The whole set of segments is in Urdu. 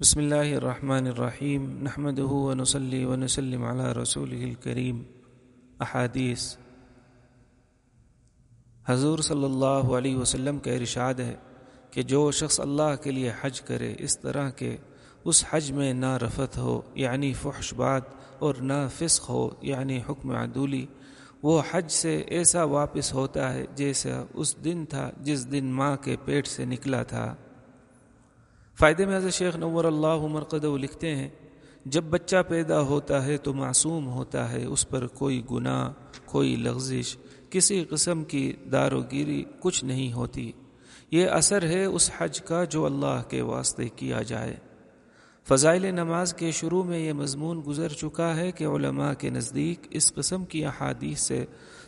بسم اللہ الرحمن الرحیم نحمد ونسلی ونسلم علی رسول الکریم۔ احادیث۔ حضور صلی اللہ علیہ وسلم کا ارشاد ہے کہ جو شخص اللہ کے لیے حج کرے، اس طرح کے اس حج میں نہ رفت ہو یعنی فحش بات اور نہ فسق ہو یعنی حکم عدولی، وہ حج سے ایسا واپس ہوتا ہے جیسا اس دن تھا، جس دن ماں کے پیٹ سے نکلا تھا۔ فائدے میں حضرت شیخ نور اللہ مرقد لکھتے ہیں، جب بچہ پیدا ہوتا ہے تو معصوم ہوتا ہے، اس پر کوئی گناہ، کوئی لغزش، کسی قسم کی دار و گیری کچھ نہیں ہوتی۔ یہ اثر ہے اس حج کا جو اللہ کے واسطے کیا جائے۔ فضائل نماز کے شروع میں یہ مضمون گزر چکا ہے کہ علماء کے نزدیک اس قسم کی احادیث سے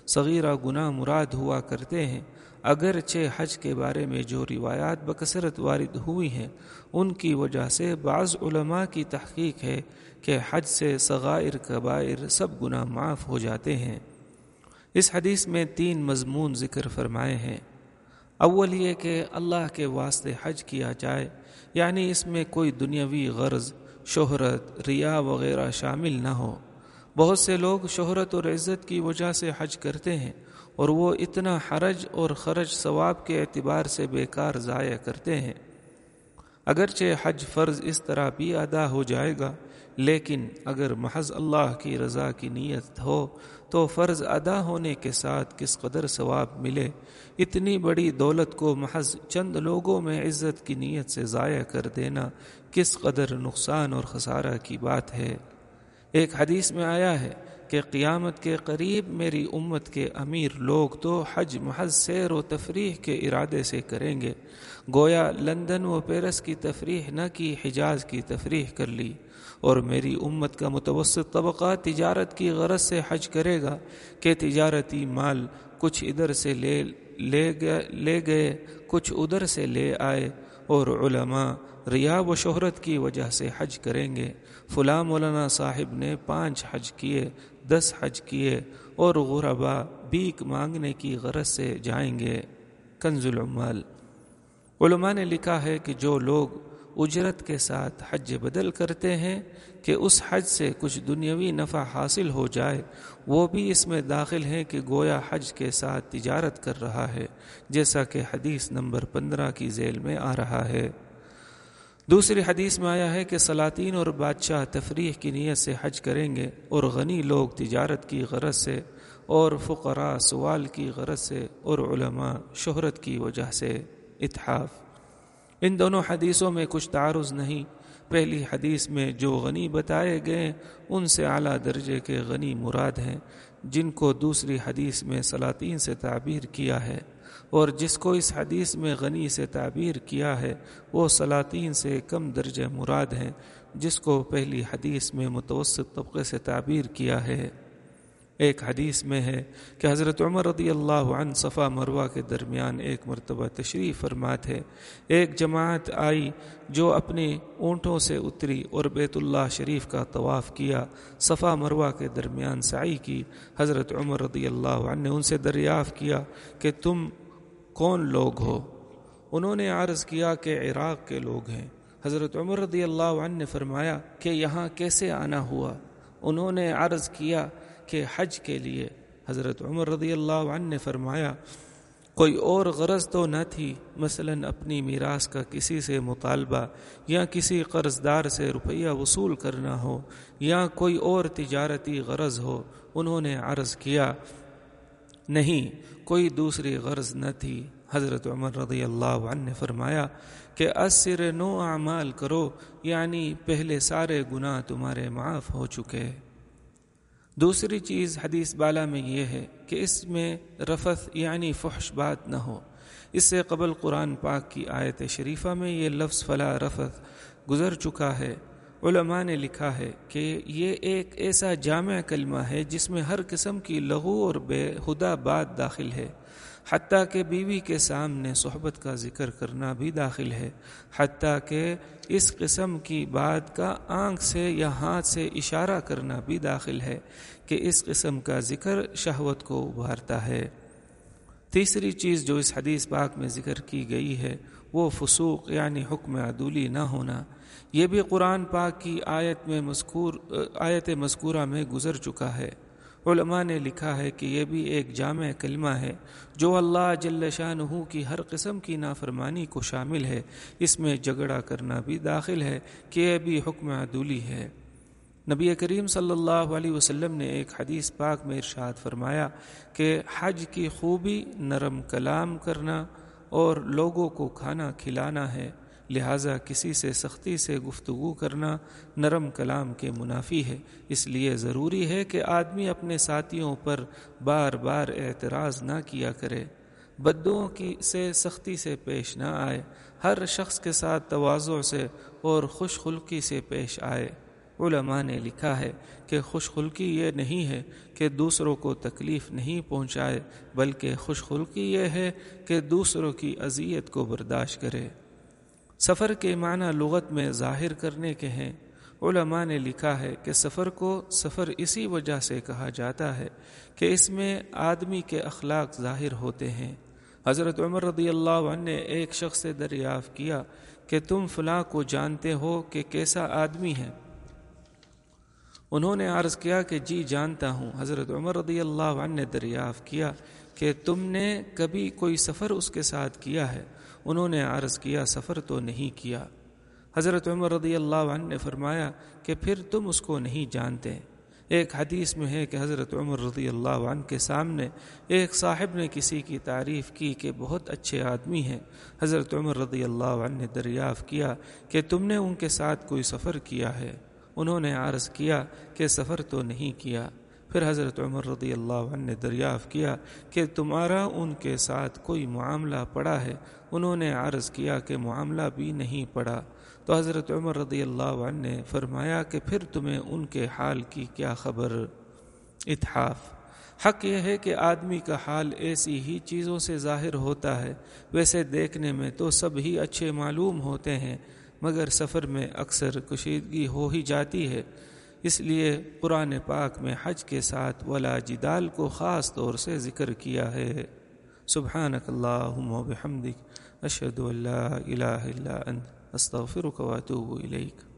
صغیرہ گناہ مراد ہوا کرتے ہیں۔ اگرچہ حج کے بارے میں جو روایات بکثرت وارد ہوئی ہیں، ان کی وجہ سے بعض علماء کی تحقیق ہے کہ حج سے صغائر، کبائر سب گناہ معاف ہو جاتے ہیں۔ اس حدیث میں تین مضمون ذکر فرمائے ہیں۔ اول یہ کہ اللہ کے واسطے حج کیا جائے یعنی اس میں کوئی دنیاوی غرض، شہرت، ریا وغیرہ شامل نہ ہو۔ بہت سے لوگ شہرت اور عزت کی وجہ سے حج کرتے ہیں اور وہ اتنا حرج اور خرج ثواب کے اعتبار سے بیکار ضائع کرتے ہیں۔ اگرچہ حج فرض اس طرح بھی ادا ہو جائے گا، لیکن اگر محض اللہ کی رضا کی نیت ہو تو فرض ادا ہونے کے ساتھ کس قدر ثواب ملے؟ اتنی بڑی دولت کو محض چند لوگوں میں عزت کی نیت سے ضائع کر دینا کس قدر نقصان اور خسارہ کی بات ہے؟ ایک حدیث میں آیا ہے کہ قیامت کے قریب میری امت کے امیر لوگ تو حج محض سیر و تفریح کے ارادے سے کریں گے۔ گویا لندن و پیرس کی تفریح نہ کی، حجاز کی تفریح کر لی۔ اور میری امت کا متوسط طبقہ تجارت کی غرض سے حج کرے گا کہ تجارتی مال کچھ ادھر سے لے لے گئے لے گئے، کچھ ادھر سے لے آئے۔ اور علماء ریا و شہرت کی وجہ سے حج کریں گے۔ فلاں مولانا صاحب نے پانچ حج کیے، دس حج کیے اور غربا بیک مانگنے کی غرض سے جائیں گے۔ کنز العمال۔ علماء نے لکھا ہے کہ جو لوگ اجرت کے ساتھ حج بدل کرتے ہیں کہ اس حج سے کچھ دنیاوی نفع حاصل ہو جائے۔ وہ بھی اس میں داخل ہیں کہ گویا حج کے ساتھ تجارت کر رہا ہے، جیسا کہ حدیث نمبر پندرہ کی ذیل میں آ رہا ہے۔ دوسری حدیث میں آیا ہے کہ سلاطین اور بادشاہ تفریح کی نیت سے حج کریں گے اور غنی لوگ تجارت کی غرض سے اور فقراء سوال کی غرض سے اور علماء شہرت کی وجہ سے۔ اتحاف۔ ان دونوں حدیثوں میں کچھ تعارض نہیں۔ پہلی حدیث میں جو غنی بتائے گئے، ان سے اعلیٰ درجے کے غنی مراد ہیں، جن کو دوسری حدیث میں سلاطین سے تعبیر کیا ہے۔ اور جس کو اس حدیث میں غنی سے تعبیر کیا ہے، وہ سلاطین سے کم درجہ مراد ہیں، جس کو پہلی حدیث میں متوسط طبقے سے تعبیر کیا ہے۔ ایک حدیث میں ہے کہ حضرت عمر رضی اللہ عنہ صفا مروہ کے درمیان ایک مرتبہ تشریف فرمات ہے ایک جماعت آئی جو اپنی اونٹوں سے اتری اور بیت اللہ شریف کا طواف کیا۔ صفا مروہ کے درمیان سعی کی۔ حضرت عمر رضی اللہ عنہ نے ان سے دریافت کیا کہ تم کون لوگ ہو؟ انہوں نے عرض کیا کہ عراق کے لوگ ہیں۔ حضرت عمر رضی اللہ عنہ نے فرمایا کہ یہاں کیسے آنا ہوا؟ انہوں نے عرض کیا کہ حج کے لیے۔ حضرت عمر رضی اللہ عنہ نے فرمایا، کوئی اور غرض تو نہ تھی مثلا اپنی میراث کا کسی سے مطالبہ یا کسی قرض دار سے روپیہ وصول کرنا ہو یا کوئی اور تجارتی غرض ہو، انہوں نے عرض کیا، نہیں، کوئی دوسری غرض نہ تھی۔ حضرت عمر رضی اللہ عنہ نے فرمایا کہ اسر نو اعمال کرو یعنی پہلے سارے گناہ تمہارے معاف ہو چکے۔ دوسری چیز حدیث بالا میں یہ ہے کہ اس میں رفت یعنی فحش بات نہ ہو۔ اس سے قبل قرآن پاک کی آیت شریفہ میں یہ لفظ فلا رفت گزر چکا ہے۔ علماء نے لکھا ہے کہ یہ ایک ایسا جامع کلمہ ہے جس میں ہر قسم کی لغو اور بے ہدا بات داخل ہے۔ حتیٰ کہ بیوی کے سامنے صحبت کا ذکر کرنا بھی داخل ہے۔ حتیٰ کہ اس قسم کی بات کا آنکھ سے یا ہاتھ سے اشارہ کرنا بھی داخل ہے کہ اس قسم کا ذکر شہوت کو ابھارتا ہے۔ تیسری چیز جو اس حدیث پاک میں ذکر کی گئی ہے، وہ فسوق یعنی حکم عدولی نہ ہونا۔ یہ بھی قرآن پاک کی آیت میں مذکور، آیت مذکورہ میں گزر چکا ہے۔ علماء نے لکھا ہے کہ یہ بھی ایک جامع کلمہ ہے جو اللہ جل شاہ کی ہر قسم کی نافرمانی کو شامل ہے۔ اس میں جھگڑا کرنا بھی داخل ہے کہ یہ بھی حکم عدولی ہے۔ نبی کریم صلی اللہ علیہ وسلم نے ایک حدیث پاک میں ارشاد فرمایا کہ حج کی خوبی نرم کلام کرنا اور لوگوں کو کھانا کھلانا ہے۔ لہٰذا کسی سے سختی سے گفتگو کرنا نرم کلام کے منافی ہے۔ اس لیے ضروری ہے کہ آدمی اپنے ساتھیوں پر بار بار اعتراض نہ کیا کرے۔ بدوں کی سے سختی سے پیش نہ آئے۔ ہر شخص کے ساتھ توازع سے اور خوش خلقی سے پیش آئے۔ علماء نے لکھا ہے کہ خوش خلقی یہ نہیں ہے کہ دوسروں کو تکلیف نہیں پہنچائے، بلکہ خوش خلقی یہ ہے کہ دوسروں کی اذیت کو برداشت کرے۔ سفر کے معنی لغت میں ظاہر کرنے کے ہیں۔ علماء نے لکھا ہے کہ سفر کو سفر اسی وجہ سے کہا جاتا ہے کہ اس میں آدمی کے اخلاق ظاہر ہوتے ہیں۔ حضرت عمر رضی اللہ عنہ نے ایک شخص سے دریافت کیا کہ تم فلاں کو جانتے ہو کہ کیسا آدمی ہے۔ انہوں نے عرض کیا کہ جی جانتا ہوں۔ حضرت عمر رضی اللہ عنہ نے دریافت کیا کہ تم نے کبھی کوئی سفر اس کے ساتھ کیا ہے۔ انہوں نے عرض کیا، سفر تو نہیں کیا۔ حضرت عمر رضی اللہ عنہ نے فرمایا کہ پھر تم اس کو نہیں جانتے۔ ایک حدیث میں ہے کہ حضرت عمر رضی اللہ عنہ کے سامنے ایک صاحب نے کسی کی تعریف کی کہ بہت اچھے آدمی ہیں۔ حضرت عمر رضی اللہ عنہ نے دریافت کیا کہ تم نے ان کے ساتھ کوئی سفر کیا ہے۔ انہوں نے عرض کیا کہ سفر تو نہیں کیا۔ پھر حضرت عمر رضی اللہ عنہ نے دریافت کیا کہ تمہارا ان کے ساتھ کوئی معاملہ پڑا ہے۔ انہوں نے عرض کیا کہ معاملہ بھی نہیں پڑا۔ تو حضرت عمر رضی اللہ عنہ نے فرمایا کہ پھر تمہیں ان کے حال کی کیا خبر؟ اتحاف حق یہ ہے کہ آدمی کا حال ایسی ہی چیزوں سے ظاہر ہوتا ہے۔ ویسے دیکھنے میں تو سب ہی اچھے معلوم ہوتے ہیں۔ مگر سفر میں اکثر کشیدگی ہو ہی جاتی ہے۔ اس لیے قرآن پاک میں حج کے ساتھ ولا جدال کو خاص طور سے ذکر کیا ہے۔ سبحانک اللہم و بحمدک اشہد اللہ الہ الا انت، استغفرک و اتوب الیک۔